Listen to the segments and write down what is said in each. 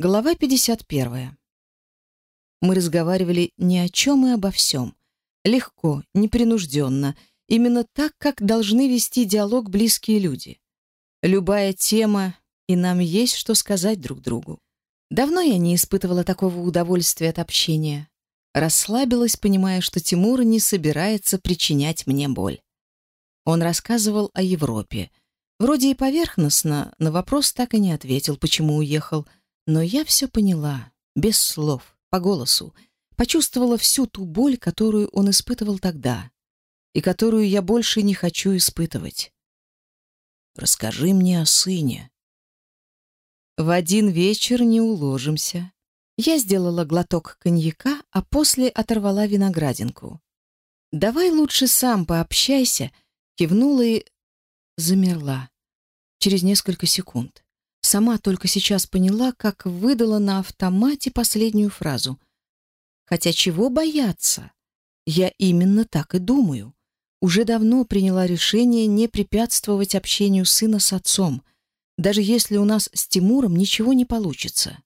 Глава 51. Мы разговаривали ни о чем и обо всем. Легко, непринужденно. Именно так, как должны вести диалог близкие люди. Любая тема, и нам есть что сказать друг другу. Давно я не испытывала такого удовольствия от общения. Расслабилась, понимая, что Тимур не собирается причинять мне боль. Он рассказывал о Европе. Вроде и поверхностно, на вопрос так и не ответил, почему уехал – но я все поняла, без слов, по голосу, почувствовала всю ту боль, которую он испытывал тогда, и которую я больше не хочу испытывать. «Расскажи мне о сыне». В один вечер не уложимся. Я сделала глоток коньяка, а после оторвала виноградинку. «Давай лучше сам пообщайся», кивнула и замерла через несколько секунд. Сама только сейчас поняла, как выдала на автомате последнюю фразу. Хотя чего бояться? Я именно так и думаю. Уже давно приняла решение не препятствовать общению сына с отцом, даже если у нас с Тимуром ничего не получится.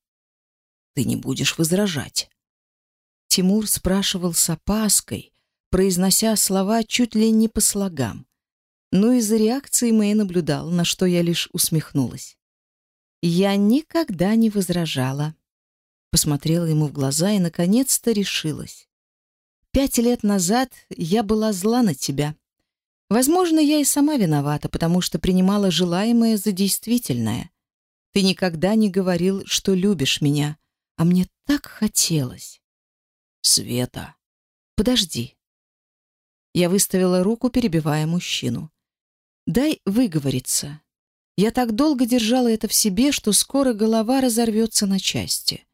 Ты не будешь возражать. Тимур спрашивал с опаской, произнося слова чуть ли не по слогам. Но из-за реакции моей наблюдал, на что я лишь усмехнулась. Я никогда не возражала. Посмотрела ему в глаза и, наконец-то, решилась. Пять лет назад я была зла на тебя. Возможно, я и сама виновата, потому что принимала желаемое за действительное. Ты никогда не говорил, что любишь меня, а мне так хотелось. Света, подожди. Я выставила руку, перебивая мужчину. Дай выговориться. Я так долго держала это в себе, что скоро голова разорвется на части.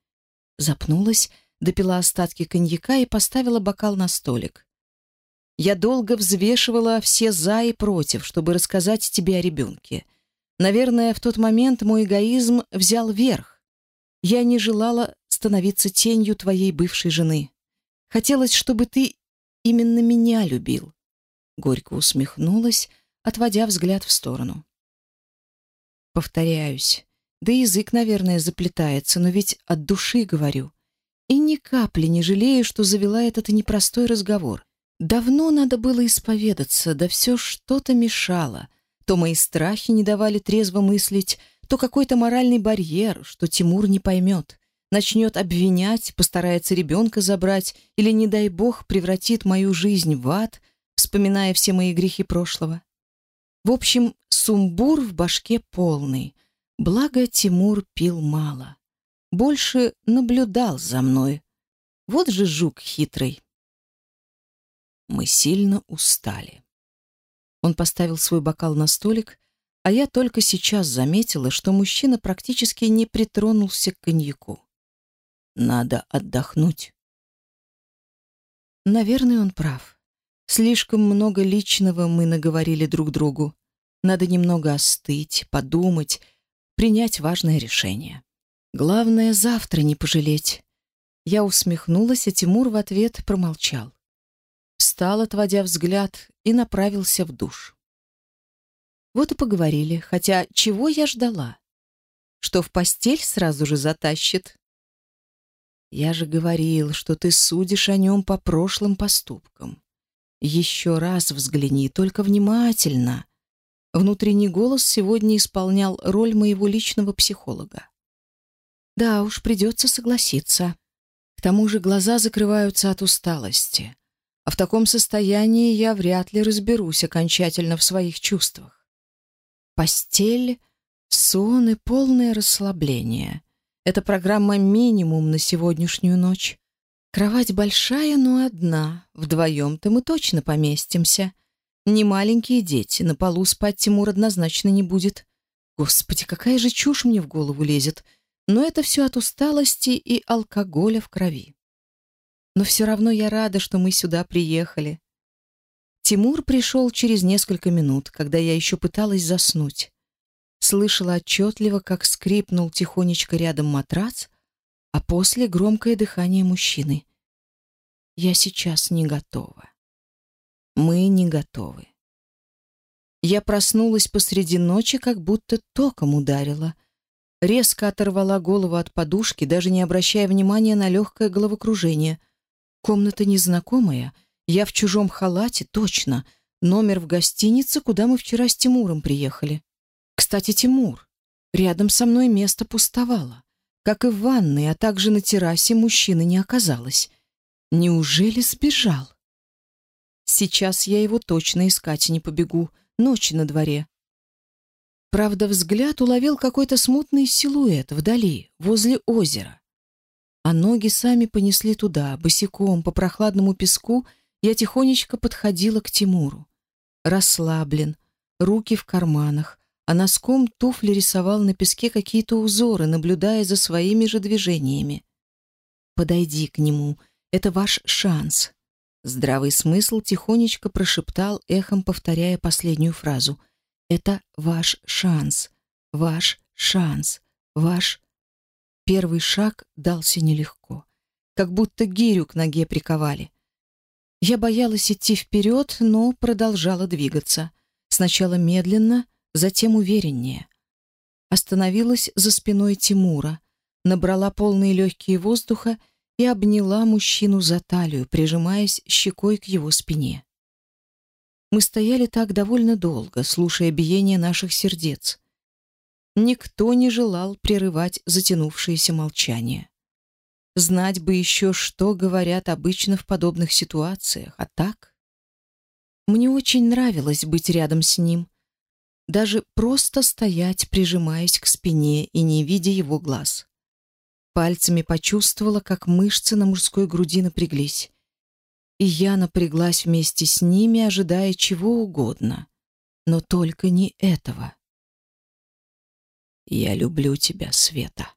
Запнулась, допила остатки коньяка и поставила бокал на столик. Я долго взвешивала все «за» и «против», чтобы рассказать тебе о ребенке. Наверное, в тот момент мой эгоизм взял верх. Я не желала становиться тенью твоей бывшей жены. Хотелось, чтобы ты именно меня любил. Горько усмехнулась, отводя взгляд в сторону. повторяюсь, да язык, наверное, заплетается, но ведь от души говорю. И ни капли не жалею, что завела этот непростой разговор. Давно надо было исповедаться, да все что-то мешало. То мои страхи не давали трезво мыслить, то какой-то моральный барьер, что Тимур не поймет. Начнет обвинять, постарается ребенка забрать или, не дай бог, превратит мою жизнь в ад, вспоминая все мои грехи прошлого. В общем, сумбур в башке полный. Благо Тимур пил мало. Больше наблюдал за мной. Вот же жук хитрый. Мы сильно устали. Он поставил свой бокал на столик, а я только сейчас заметила, что мужчина практически не притронулся к коньяку. Надо отдохнуть. Наверное, он прав. Слишком много личного мы наговорили друг другу. Надо немного остыть, подумать, принять важное решение. Главное, завтра не пожалеть. Я усмехнулась, а Тимур в ответ промолчал. Встал, отводя взгляд, и направился в душ. Вот и поговорили, хотя чего я ждала? Что в постель сразу же затащит? Я же говорил, что ты судишь о нем по прошлым поступкам. Еще раз взгляни, только внимательно. Внутренний голос сегодня исполнял роль моего личного психолога. Да уж, придется согласиться. К тому же глаза закрываются от усталости. А в таком состоянии я вряд ли разберусь окончательно в своих чувствах. Постель, сон и полное расслабление. Это программа минимум на сегодняшнюю ночь. Кровать большая, но одна. Вдвоем-то мы точно поместимся — не маленькие дети, на полу спать Тимур однозначно не будет. Господи, какая же чушь мне в голову лезет. Но это все от усталости и алкоголя в крови. Но все равно я рада, что мы сюда приехали. Тимур пришел через несколько минут, когда я еще пыталась заснуть. Слышала отчетливо, как скрипнул тихонечко рядом матрас, а после громкое дыхание мужчины. Я сейчас не готова. Мы не готовы. Я проснулась посреди ночи, как будто током ударила. резко оторвала голову от подушки, даже не обращая внимания на легкое головокружение. Комната незнакомая, я в чужом халате, точно. Номер в гостинице, куда мы вчера с Тимуром приехали. Кстати, Тимур. Рядом со мной место пустовало. Как и в ванной, а также на террасе мужчины не оказалось. Неужели сбежал? Сейчас я его точно искать не побегу. Ночь на дворе. Правда, взгляд уловил какой-то смутный силуэт вдали, возле озера. А ноги сами понесли туда, босиком, по прохладному песку, я тихонечко подходила к Тимуру. Расслаблен, руки в карманах, а носком туфли рисовал на песке какие-то узоры, наблюдая за своими же движениями. «Подойди к нему, это ваш шанс», Здравый смысл тихонечко прошептал, эхом повторяя последнюю фразу. «Это ваш шанс, ваш шанс, ваш...» Первый шаг дался нелегко, как будто гирю к ноге приковали. Я боялась идти вперед, но продолжала двигаться. Сначала медленно, затем увереннее. Остановилась за спиной Тимура, набрала полные легкие воздуха и обняла мужчину за талию, прижимаясь щекой к его спине. Мы стояли так довольно долго, слушая биение наших сердец. Никто не желал прерывать затянувшееся молчание. Знать бы еще, что говорят обычно в подобных ситуациях, а так... Мне очень нравилось быть рядом с ним, даже просто стоять, прижимаясь к спине и не видя его глаз. Пальцами почувствовала, как мышцы на мужской груди напряглись и я напряглась вместе с ними, ожидая чего угодно, но только не этого. «Я люблю тебя, Света»,